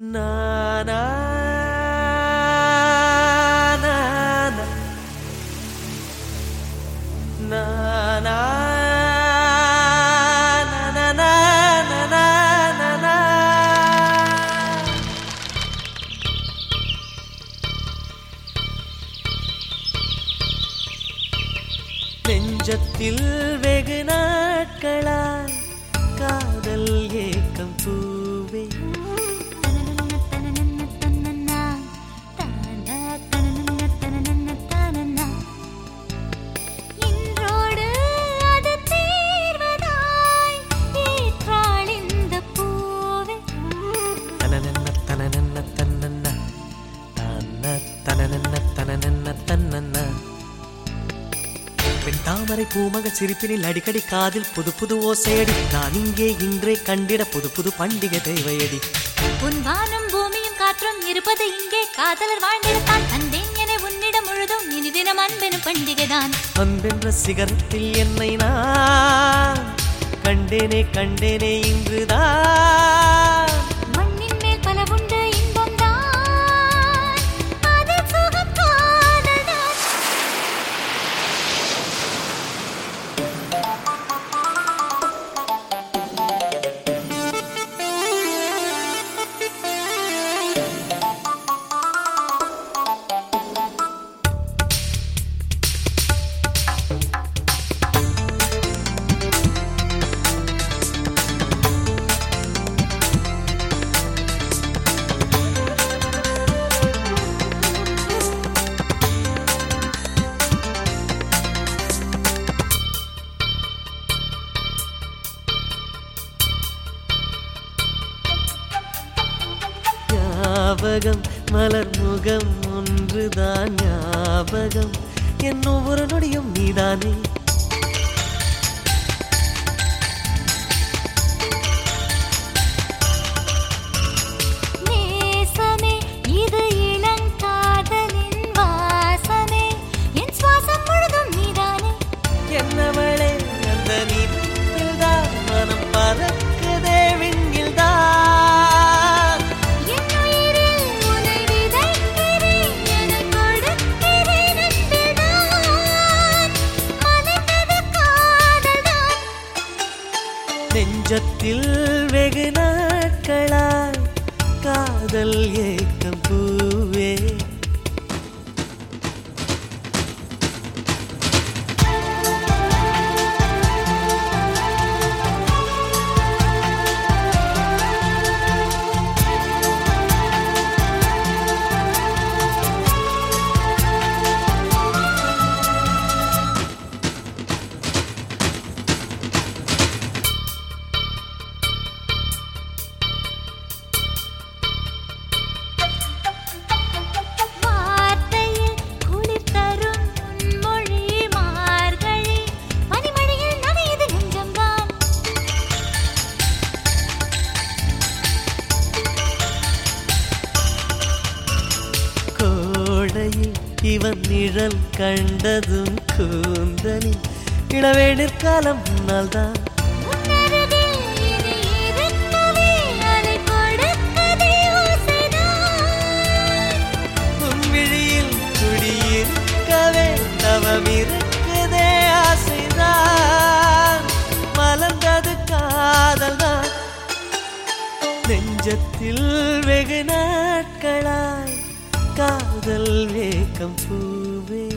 na na na na na na நெஞ்சத்தில் வெகுனா தனனன்ன தனனன்ன பெண் தாமரை பூமக சிரிப்பினில் அடிக்கடி காதில் புது புது ஓசையடி. நான் இங்கே இன்றே கண்டிட புது புது பண்டிகை தேவையடி. உன் வானம் பூமியும் காற்றும் இருப்பது இங்கே. காதலர் வாழ்ந்திடத்தான் தந்தேன் என உன்னிடம் முழுதும் இனி தினம் அன்பெனும் பண்டிகைதான். அன்பென்ற சிகரத்தில் என்னை நான் கண்டேனே கண்டேனே இன்றுதான். ஞாபகம் மலர் முகம் ஒன்றுதான் ஞாபகம். என் ஒவ்வொரு நொடியும் நீதானே. நெஞ்சத்தில் வெகு நாட்களாய் காதல் ஏ இவன் நிழல் கண்டதும் கூந்தலில் இளவேடிற் காலம் நாள்தான். தவமிருக்குதே ஆசைதான். மலர்ந்தது காதல்தான். நெஞ்சத்தில் வெகு நாட்களாய் காதல் வேகம் பூவே.